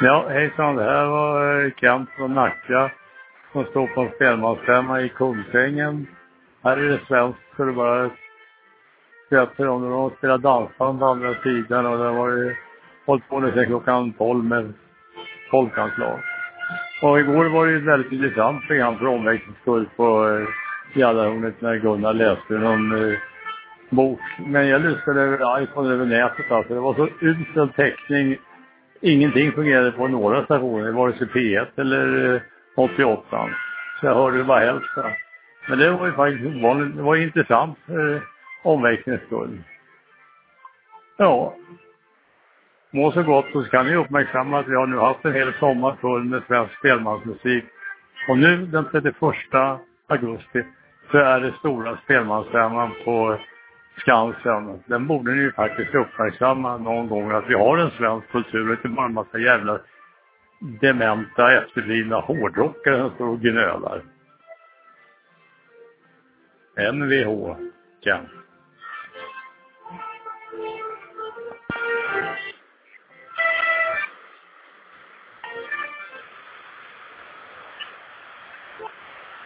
Ja, hejsan. Det här var eh, Kent från Nacka som står på en spelmansstämma i Kungsängen. Här är det svenskt så det bara skvätter om det. De spelar dansband på andra sidan och det var ju hållit på nu sedan klockan 12 med folkanslag. Och igår var det ju ett väldigt intressant program för omväxlings skull på eh, Gjallarhornet när Gunnar läste någon eh, bok. Men jag lyssnade över iPhone över nätet alltså. Det var så usel täckning ingenting fungerade på några stationer, vare sig P1 eller eh, 88. Så jag hörde bara hälften. Men det var ju faktiskt ovanligt, det var intressant för eh, omväxlings skull. Ja. Må så gott så kan ni uppmärksamma att vi har nu haft en hel sommar full med svensk spelmansmusik. Och nu den 31 augusti så är det stora spelmansstämman på Skansen. Den borde ni ju faktiskt uppmärksamma någon gång att vi har en svensk kultur och inte bara en massa jävla dementa efterblivna hårdrockare som står och gnölar. Mvh, Kent.